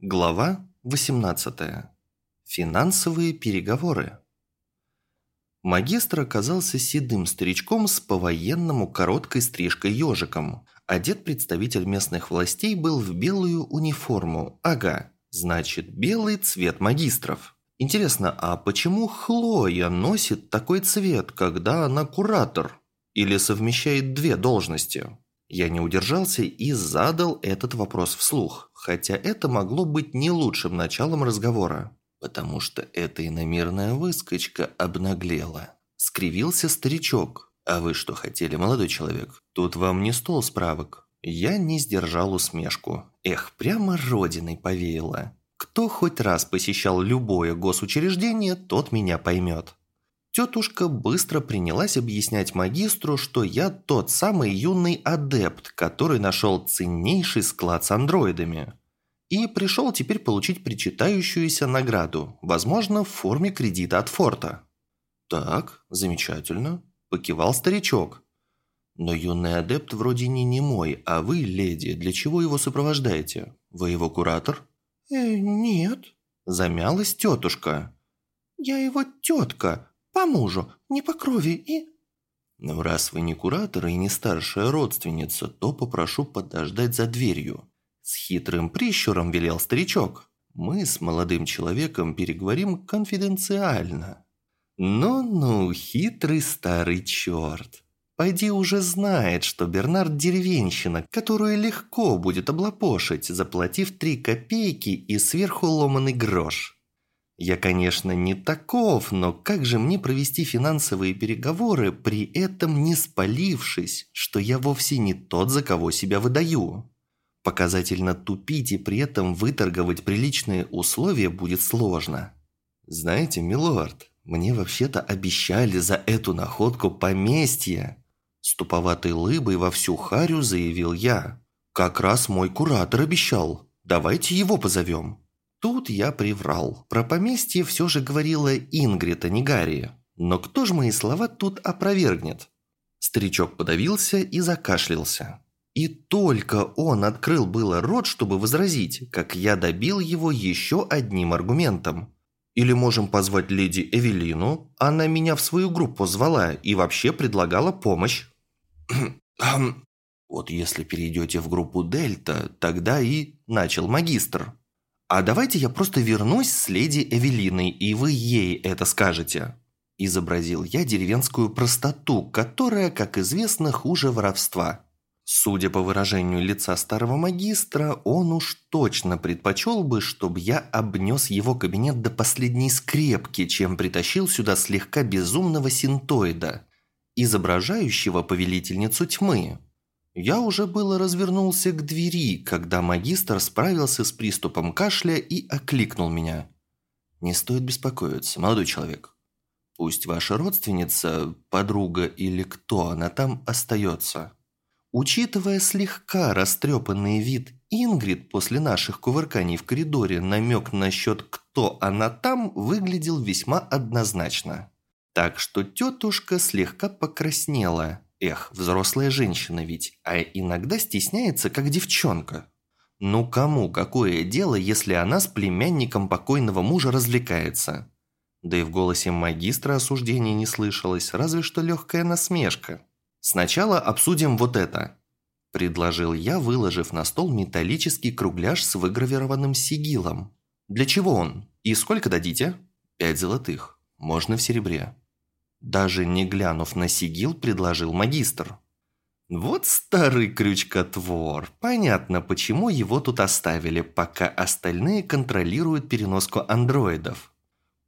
Глава 18. Финансовые переговоры. Магистр оказался седым старичком с по-военному короткой стрижкой ежиком. Одет представитель местных властей был в белую униформу. Ага, значит, белый цвет магистров. Интересно, а почему Хлоя носит такой цвет, когда она куратор? Или совмещает две должности? Я не удержался и задал этот вопрос вслух, хотя это могло быть не лучшим началом разговора. Потому что эта иномерная выскочка обнаглела. Скривился старичок. «А вы что хотели, молодой человек? Тут вам не стол справок». Я не сдержал усмешку. Эх, прямо родиной повеяло. Кто хоть раз посещал любое госучреждение, тот меня поймет. Тетушка быстро принялась объяснять магистру, что я тот самый юный адепт, который нашел ценнейший склад с андроидами. И пришел теперь получить причитающуюся награду, возможно, в форме кредита от форта. «Так, замечательно», – покивал старичок. «Но юный адепт вроде не немой, а вы, леди, для чего его сопровождаете? Вы его куратор?» «Э, нет», – замялась тетушка. «Я его тетка, по мужу, не по крови и...» «Но раз вы не куратор и не старшая родственница, то попрошу подождать за дверью». С хитрым прищуром велел старичок. «Мы с молодым человеком переговорим конфиденциально». «Ну-ну, хитрый старый черт. Пойди уже знает, что Бернард деревенщина, которую легко будет облапошить, заплатив три копейки и сверху ломаный грош». Я, конечно, не таков, но как же мне провести финансовые переговоры, при этом не спалившись, что я вовсе не тот, за кого себя выдаю? Показательно тупить и при этом выторговать приличные условия будет сложно. Знаете, милорд, мне вообще-то обещали за эту находку поместье. С туповатой лыбой во всю харю заявил я. Как раз мой куратор обещал. Давайте его позовем. Тут я приврал. Про поместье все же говорила Ингрид, а не Гарри. Но кто же мои слова тут опровергнет? Старичок подавился и закашлялся. И только он открыл было рот, чтобы возразить, как я добил его еще одним аргументом. Или можем позвать леди Эвелину, она меня в свою группу звала и вообще предлагала помощь. «Вот если перейдете в группу Дельта, тогда и...» – начал магистр. «А давайте я просто вернусь с леди Эвелиной, и вы ей это скажете». Изобразил я деревенскую простоту, которая, как известно, хуже воровства. Судя по выражению лица старого магистра, он уж точно предпочел бы, чтобы я обнес его кабинет до последней скрепки, чем притащил сюда слегка безумного синтоида, изображающего повелительницу тьмы. Я уже было развернулся к двери, когда магистр справился с приступом кашля и окликнул меня. «Не стоит беспокоиться, молодой человек. Пусть ваша родственница, подруга или кто она там остается». Учитывая слегка растрепанный вид Ингрид после наших кувырканий в коридоре, намек насчет «кто она там» выглядел весьма однозначно. Так что тетушка слегка покраснела – Эх, взрослая женщина ведь, а иногда стесняется, как девчонка. Ну кому какое дело, если она с племянником покойного мужа развлекается? Да и в голосе магистра осуждения не слышалось, разве что легкая насмешка. «Сначала обсудим вот это», – предложил я, выложив на стол металлический кругляш с выгравированным сигилом. «Для чего он? И сколько дадите?» «Пять золотых. Можно в серебре». Даже не глянув на сигил, предложил магистр. Вот старый крючкотвор. Понятно, почему его тут оставили, пока остальные контролируют переноску андроидов.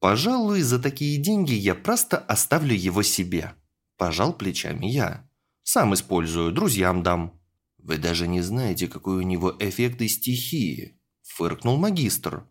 Пожалуй, за такие деньги я просто оставлю его себе. Пожал плечами я. Сам использую, друзьям дам. Вы даже не знаете, какой у него эффект из стихии. Фыркнул магистр.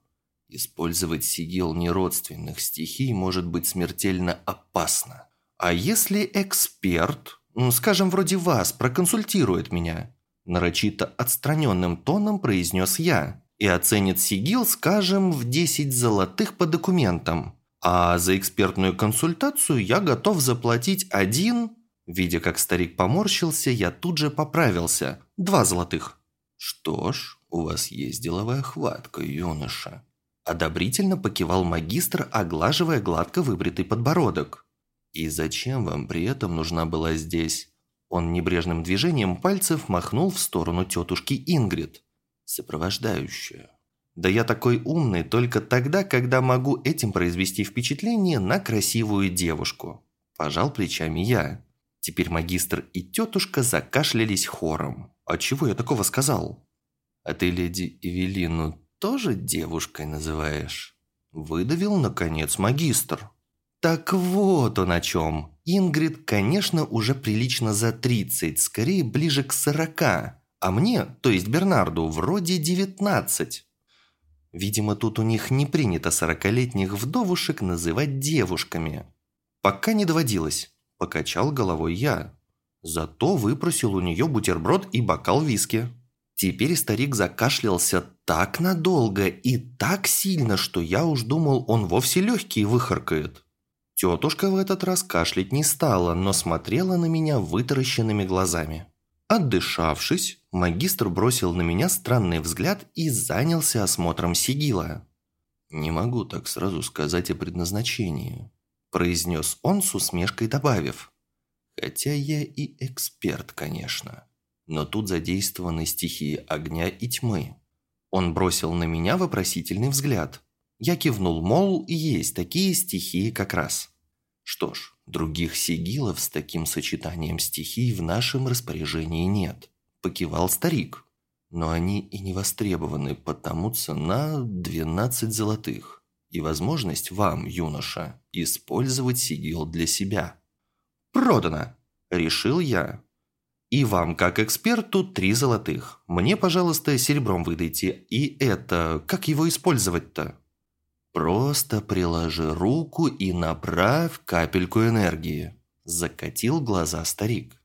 Использовать сигил неродственных стихий может быть смертельно опасно. А если эксперт, скажем, вроде вас, проконсультирует меня? Нарочито отстраненным тоном произнес я. И оценит сигил, скажем, в 10 золотых по документам. А за экспертную консультацию я готов заплатить один... Видя, как старик поморщился, я тут же поправился. Два золотых. Что ж, «У вас есть деловая хватка, юноша», – одобрительно покивал магистр, оглаживая гладко выбритый подбородок. «И зачем вам при этом нужна была здесь?» Он небрежным движением пальцев махнул в сторону тетушки Ингрид. «Сопровождающая». Да я такой умный только тогда, когда могу этим произвести впечатление на красивую девушку. Пожал плечами я. Теперь магистр и тетушка закашлялись хором. А чего я такого сказал? А ты леди Эвелину тоже девушкой называешь? Выдавил, наконец, магистр. Так вот он о чем. Ингрид, конечно, уже прилично за 30, скорее ближе к 40. А мне, то есть Бернарду, вроде 19. Видимо, тут у них не принято сорокалетних вдовушек называть девушками. Пока не доводилось, покачал головой я. Зато выпросил у нее бутерброд и бокал виски. Теперь старик закашлялся так надолго и так сильно, что я уж думал, он вовсе легкие выхаркает. Тетушка в этот раз кашлять не стала, но смотрела на меня вытаращенными глазами. Отдышавшись, магистр бросил на меня странный взгляд и занялся осмотром сигила. «Не могу так сразу сказать о предназначении», – произнес он с усмешкой добавив. «Хотя я и эксперт, конечно. Но тут задействованы стихии огня и тьмы». Он бросил на меня вопросительный взгляд. Я кивнул, мол, есть такие стихии как раз. Что ж, других сигилов с таким сочетанием стихий в нашем распоряжении нет. Покивал старик. Но они и не востребованы, потому цена 12 золотых. И возможность вам, юноша, использовать сигил для себя. Продано, решил я. И вам, как эксперту, три золотых. Мне, пожалуйста, серебром выдайте. И это, как его использовать-то? «Просто приложи руку и направь капельку энергии», – закатил глаза старик.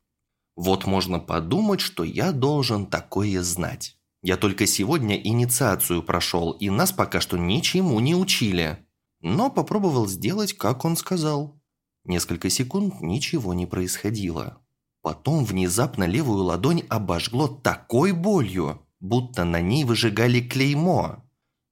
«Вот можно подумать, что я должен такое знать. Я только сегодня инициацию прошел, и нас пока что ничему не учили. Но попробовал сделать, как он сказал. Несколько секунд ничего не происходило. Потом внезапно левую ладонь обожгло такой болью, будто на ней выжигали клеймо.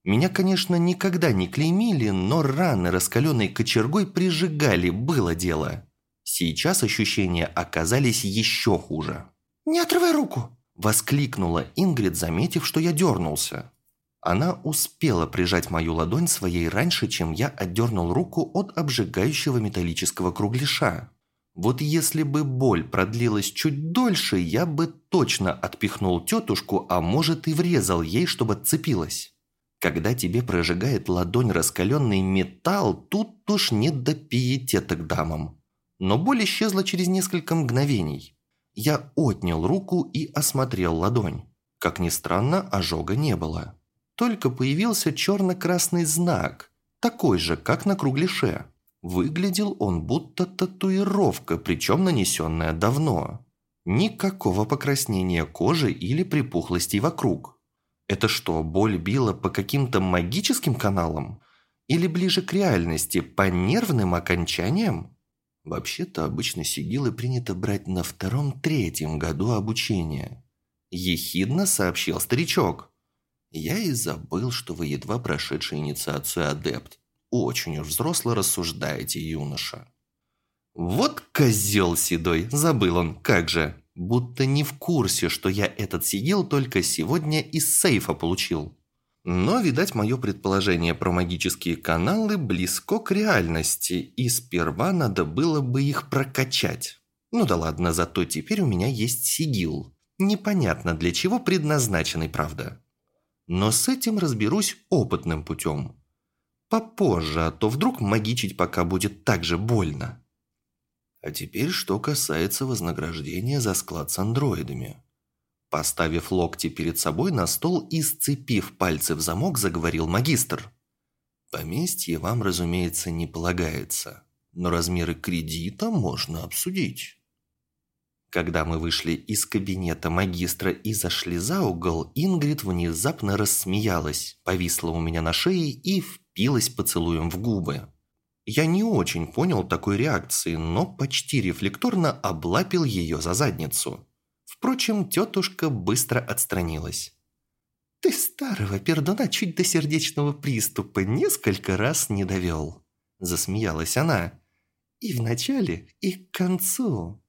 Меня, конечно, никогда не клеймили, но раны раскаленной кочергой прижигали, было дело. Сейчас ощущения оказались еще хуже. «Не отрывай руку!» – воскликнула Ингрид, заметив, что я дернулся. Она успела прижать мою ладонь своей раньше, чем я отдернул руку от обжигающего металлического кругляша. Вот если бы боль продлилась чуть дольше, я бы точно отпихнул тетушку, а может и врезал ей, чтобы отцепилась. Когда тебе прожигает ладонь раскаленный металл, тут уж не до пиетета к дамам. Но боль исчезла через несколько мгновений. Я отнял руку и осмотрел ладонь. Как ни странно, ожога не было. Только появился черно-красный знак, такой же, как на кругляше. Выглядел он будто татуировка, причем нанесенная давно. Никакого покраснения кожи или припухлостей вокруг. Это что, боль била по каким-то магическим каналам? Или ближе к реальности, по нервным окончаниям? Вообще-то обычно сигилы принято брать на втором-третьем году обучения. Ехидно сообщил старичок. Я и забыл, что вы едва прошедший инициацию адепт. Очень уж взросло рассуждаете, юноша. Вот козел седой, забыл он, как же будто не в курсе, что я этот сигил только сегодня из сейфа получил. Но, видать, мое предположение про магические каналы близко к реальности, и сперва надо было бы их прокачать. Ну да ладно, зато теперь у меня есть сигил. Непонятно для чего предназначенный, правда. Но с этим разберусь опытным путем. Попозже, а то вдруг магичить пока будет так же больно. А теперь что касается вознаграждения за склад с андроидами. Поставив локти перед собой на стол и сцепив пальцы в замок, заговорил магистр. Поместье вам, разумеется, не полагается, но размеры кредита можно обсудить. Когда мы вышли из кабинета магистра и зашли за угол, Ингрид внезапно рассмеялась, повисла у меня на шее и впилась поцелуем в губы. Я не очень понял такой реакции, но почти рефлекторно облапил ее за задницу. Впрочем, тетушка быстро отстранилась. Ты старого пердуна чуть до сердечного приступа несколько раз не довел. Засмеялась она. И в начале, и к концу.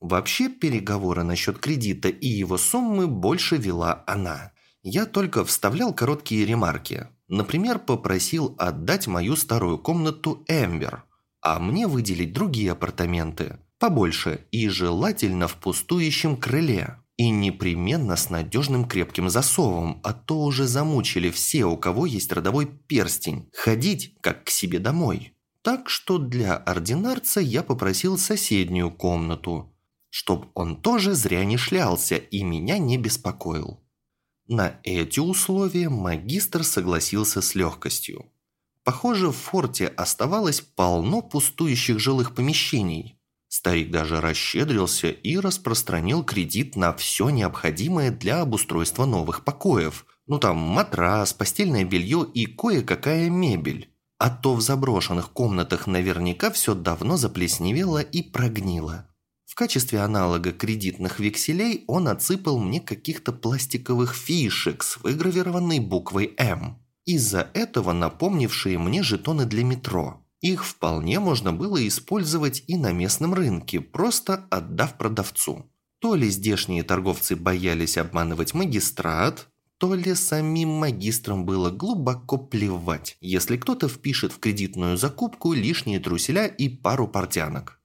Вообще переговоры насчет кредита и его суммы больше вела она. Я только вставлял короткие ремарки. Например, попросил отдать мою старую комнату Эмбер, а мне выделить другие апартаменты, побольше и желательно в пустующем крыле. И непременно с надежным крепким засовом, а то уже замучили все, у кого есть родовой перстень, ходить как к себе домой. Так что для ординарца я попросил соседнюю комнату, чтоб он тоже зря не шлялся и меня не беспокоил. На эти условия магистр согласился с легкостью. Похоже, в форте оставалось полно пустующих жилых помещений. Старик даже расщедрился и распространил кредит на все необходимое для обустройства новых покоев. Ну там матрас, постельное белье и кое-какая мебель. А то в заброшенных комнатах наверняка все давно заплесневело и прогнило. Качестве аналога кредитных векселей он отсыпал мне каких-то пластиковых фишек с выгравированной буквой «М». Из-за этого напомнившие мне жетоны для метро. Их вполне можно было использовать и на местном рынке, просто отдав продавцу. То ли здешние торговцы боялись обманывать магистрат, то ли самим магистрам было глубоко плевать, если кто-то впишет в кредитную закупку лишние труселя и пару портянок.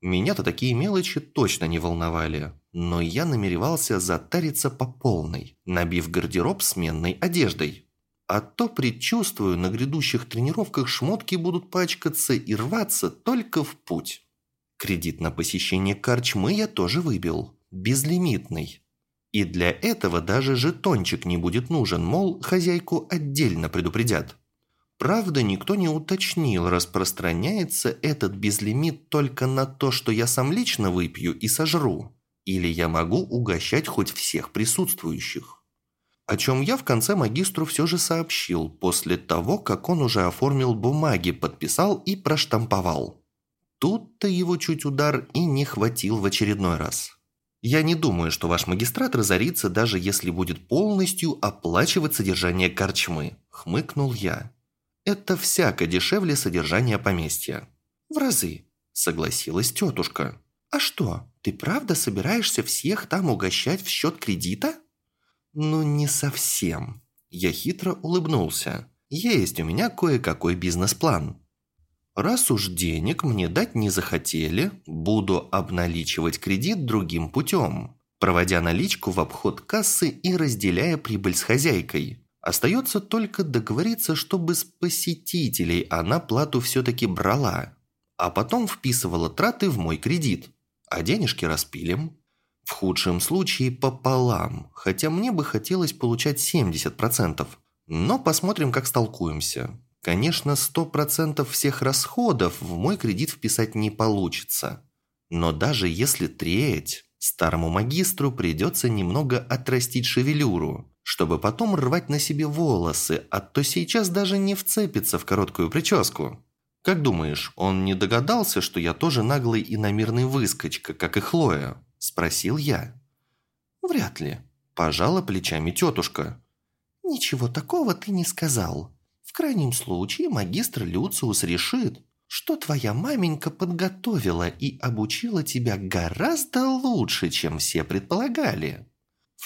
Меня-то такие мелочи точно не волновали, но я намеревался затариться по полной, набив гардероб сменной одеждой. А то, предчувствую, на грядущих тренировках шмотки будут пачкаться и рваться только в путь. Кредит на посещение корчмы я тоже выбил. Безлимитный. И для этого даже жетончик не будет нужен, мол, хозяйку отдельно предупредят. Правда, никто не уточнил, распространяется этот безлимит только на то, что я сам лично выпью и сожру. Или я могу угощать хоть всех присутствующих о чем я в конце магистру все же сообщил, после того, как он уже оформил бумаги, подписал и проштамповал. Тут-то его чуть удар и не хватил в очередной раз. Я не думаю, что ваш магистрат разорится, даже если будет полностью оплачивать содержание корчмы, хмыкнул я. Это всяко дешевле содержания поместья. В разы, согласилась тетушка. А что, ты правда собираешься всех там угощать в счет кредита? «Ну, не совсем». Я хитро улыбнулся. «Есть у меня кое-какой бизнес-план. Раз уж денег мне дать не захотели, буду обналичивать кредит другим путем, проводя наличку в обход кассы и разделяя прибыль с хозяйкой. Остается только договориться, чтобы с посетителей она плату все-таки брала, а потом вписывала траты в мой кредит, а денежки распилим». В худшем случае пополам, хотя мне бы хотелось получать 70%. Но посмотрим, как столкуемся. Конечно, 100% всех расходов в мой кредит вписать не получится. Но даже если треть, старому магистру придется немного отрастить шевелюру, чтобы потом рвать на себе волосы, а то сейчас даже не вцепится в короткую прическу. Как думаешь, он не догадался, что я тоже наглый и намирный выскочка, как и Хлоя? Спросил я. «Вряд ли», – пожала плечами тетушка. «Ничего такого ты не сказал. В крайнем случае магистр Люциус решит, что твоя маменька подготовила и обучила тебя гораздо лучше, чем все предполагали.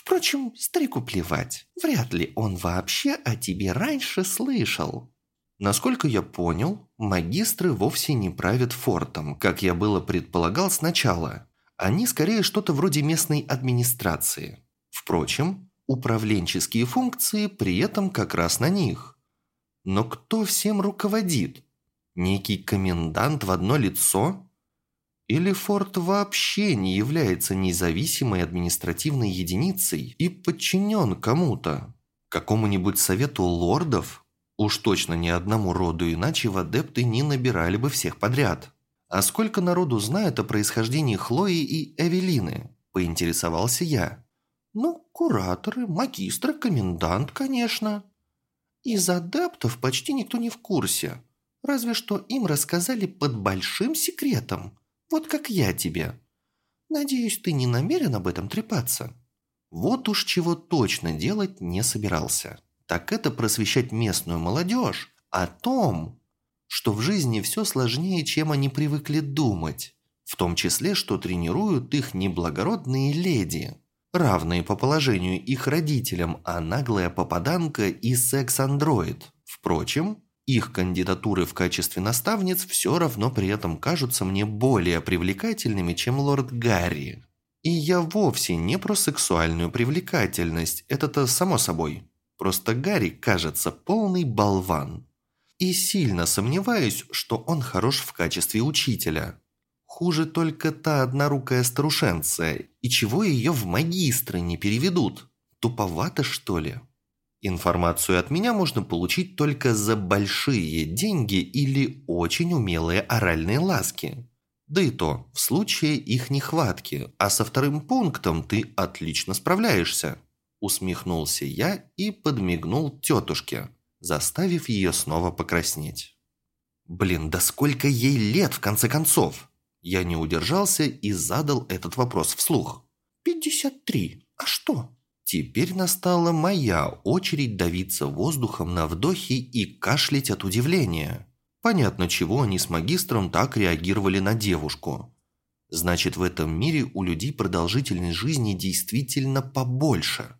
Впрочем, старику плевать. Вряд ли он вообще о тебе раньше слышал». Насколько я понял, магистры вовсе не правят фортом, как я было предполагал сначала. Они скорее что-то вроде местной администрации. Впрочем, управленческие функции при этом как раз на них. Но кто всем руководит? Некий комендант в одно лицо? Или форт вообще не является независимой административной единицей и подчинен кому-то? Какому-нибудь совету лордов? Уж точно ни одному роду, иначе в адепты не набирали бы всех подряд. «А сколько народу знает о происхождении Хлои и Эвелины?» – поинтересовался я. «Ну, кураторы, магистры, комендант, конечно. Из адептов почти никто не в курсе. Разве что им рассказали под большим секретом. Вот как я тебе. Надеюсь, ты не намерен об этом трепаться?» Вот уж чего точно делать не собирался. Так это просвещать местную молодежь о том, что в жизни все сложнее, чем они привыкли думать. В том числе, что тренируют их неблагородные леди, равные по положению их родителям, а наглая попаданка и секс-андроид. Впрочем, их кандидатуры в качестве наставниц все равно при этом кажутся мне более привлекательными, чем лорд Гарри. И я вовсе не про сексуальную привлекательность, это-то само собой. Просто Гарри кажется полный болван. И сильно сомневаюсь, что он хорош в качестве учителя. Хуже только та однорукая старушенция, и чего ее в магистры не переведут? Туповато, что ли? Информацию от меня можно получить только за большие деньги или очень умелые оральные ласки. Да и то, в случае их нехватки, а со вторым пунктом ты отлично справляешься. Усмехнулся я и подмигнул тетушке, заставив ее снова покраснеть. Блин, да сколько ей лет в конце концов? Я не удержался и задал этот вопрос вслух. «Пятьдесят три. А что?» Теперь настала моя очередь давиться воздухом на вдохе и кашлять от удивления. Понятно, чего они с магистром так реагировали на девушку. Значит, в этом мире у людей продолжительность жизни действительно побольше.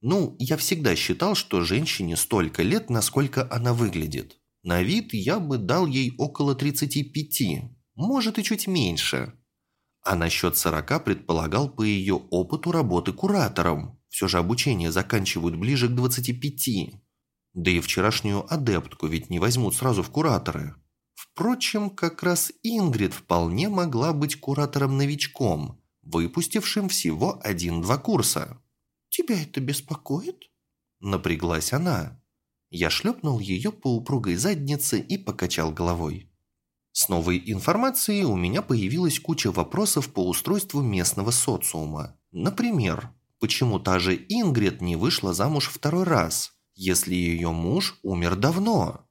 Ну, я всегда считал, что женщине столько лет, насколько она выглядит. На вид я бы дал ей около 35, может и чуть меньше. А насчет 40 предполагал по ее опыту работы куратором. Все же обучение заканчивают ближе к 25. Да и вчерашнюю адептку ведь не возьмут сразу в кураторы. Впрочем, как раз Ингрид вполне могла быть куратором-новичком, выпустившим всего один-два курса. «Тебя это беспокоит?» Напряглась она. Я шлепнул ее по упругой заднице и покачал головой. С новой информацией у меня появилась куча вопросов по устройству местного социума. Например, Почему та же Ингрид не вышла замуж второй раз, если ее муж умер давно?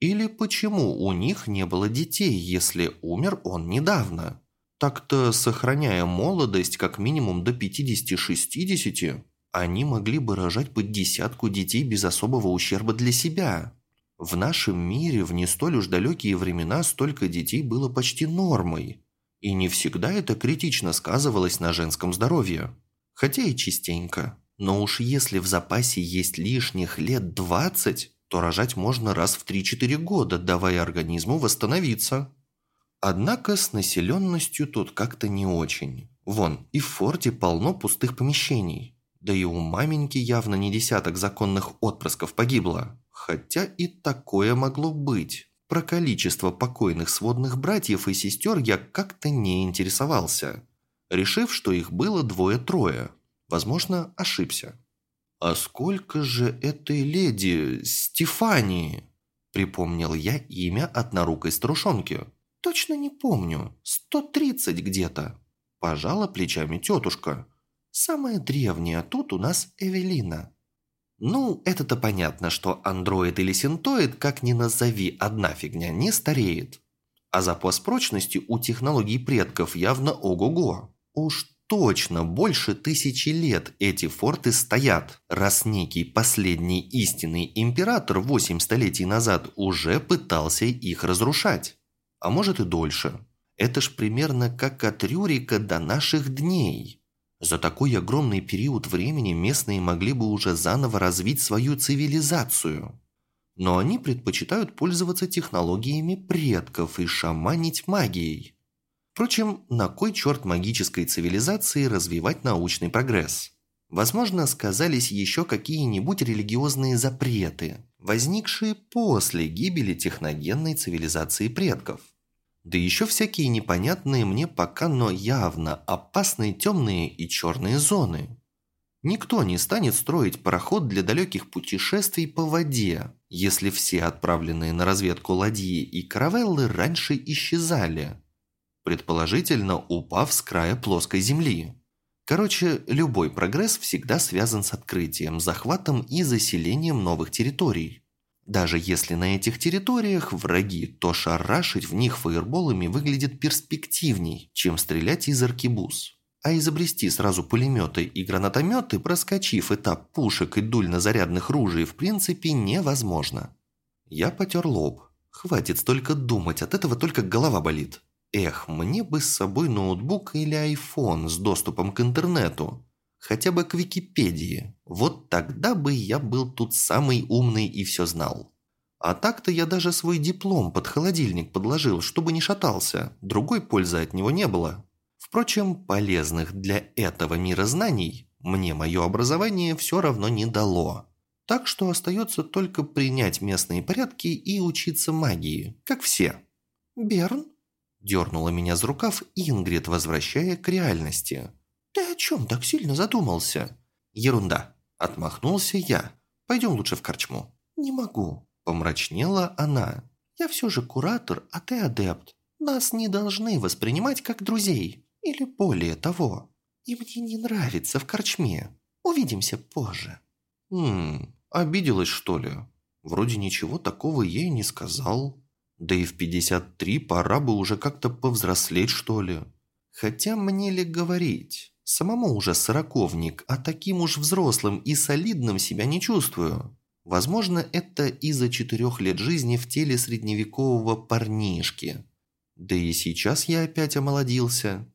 Или почему у них не было детей, если умер он недавно? Так-то, сохраняя молодость как минимум до 50-60, они могли бы рожать под десятку детей без особого ущерба для себя. В нашем мире в не столь уж далекие времена столько детей было почти нормой. И не всегда это критично сказывалось на женском здоровье хотя и частенько. Но уж если в запасе есть лишних лет 20, то рожать можно раз в 3-4 года, давая организму восстановиться. Однако с населенностью тут как-то не очень. Вон, и в форте полно пустых помещений. Да и у маменьки явно не десяток законных отпрысков погибло. Хотя и такое могло быть. Про количество покойных сводных братьев и сестер я как-то не интересовался решив, что их было двое-трое. Возможно, ошибся. «А сколько же этой леди Стефании?» Припомнил я имя однорукой старушонки. «Точно не помню. Сто тридцать где-то». Пожала плечами тетушка. «Самая древняя тут у нас Эвелина». Ну, это-то понятно, что андроид или синтоид, как ни назови, одна фигня, не стареет. А запас прочности у технологий предков явно ого-го. Уж точно больше тысячи лет эти форты стоят, раз некий последний истинный император восемь столетий назад уже пытался их разрушать. А может и дольше. Это ж примерно как от Рюрика до наших дней. За такой огромный период времени местные могли бы уже заново развить свою цивилизацию. Но они предпочитают пользоваться технологиями предков и шаманить магией. Впрочем, на кой черт магической цивилизации развивать научный прогресс? Возможно, сказались еще какие-нибудь религиозные запреты, возникшие после гибели техногенной цивилизации предков. Да еще всякие непонятные мне пока, но явно опасные темные и черные зоны. Никто не станет строить пароход для далеких путешествий по воде, если все отправленные на разведку ладьи и каравеллы раньше исчезали – предположительно упав с края плоской земли. Короче, любой прогресс всегда связан с открытием, захватом и заселением новых территорий. Даже если на этих территориях враги, то шарашить в них фаерболами выглядит перспективней, чем стрелять из аркебуз. А изобрести сразу пулеметы и гранатометы, проскочив этап пушек и дульнозарядных ружей, в принципе невозможно. Я потер лоб. Хватит столько думать, от этого только голова болит. Эх, мне бы с собой ноутбук или айфон с доступом к интернету. Хотя бы к Википедии. Вот тогда бы я был тут самый умный и все знал. А так-то я даже свой диплом под холодильник подложил, чтобы не шатался. Другой пользы от него не было. Впрочем, полезных для этого мира знаний мне мое образование все равно не дало. Так что остается только принять местные порядки и учиться магии, как все. «Берн?» – дернула меня за рукав Ингрид, возвращая к реальности. «Ты о чем так сильно задумался?» «Ерунда», – отмахнулся я. «Пойдем лучше в корчму». «Не могу», – помрачнела она. «Я все же куратор, а ты адепт. Нас не должны воспринимать как друзей». Или более того. И мне не нравится в корчме. Увидимся позже». «Хм, обиделась, что ли? Вроде ничего такого ей не сказал. Да и в 53 пора бы уже как-то повзрослеть, что ли. Хотя мне ли говорить? Самому уже сороковник, а таким уж взрослым и солидным себя не чувствую. Возможно, это из-за четырех лет жизни в теле средневекового парнишки. Да и сейчас я опять омолодился.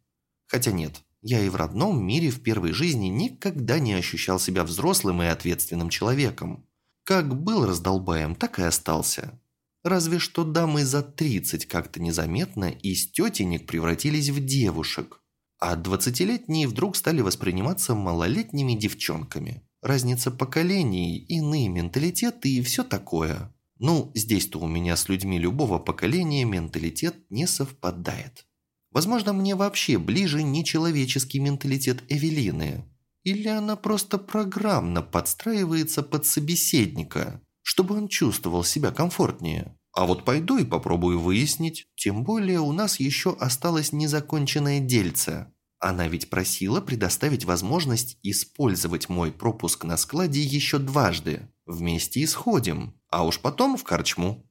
Хотя нет, я и в родном мире в первой жизни никогда не ощущал себя взрослым и ответственным человеком. Как был раздолбаем, так и остался. Разве что дамы за 30 как-то незаметно из тетенек превратились в девушек. А двадцатилетние вдруг стали восприниматься малолетними девчонками. Разница поколений, иные менталитеты и все такое. Ну, здесь-то у меня с людьми любого поколения менталитет не совпадает. Возможно, мне вообще ближе нечеловеческий менталитет Эвелины. Или она просто программно подстраивается под собеседника, чтобы он чувствовал себя комфортнее. А вот пойду и попробую выяснить. Тем более у нас еще осталось незаконченное дельце. Она ведь просила предоставить возможность использовать мой пропуск на складе еще дважды. Вместе исходим, а уж потом в корчму.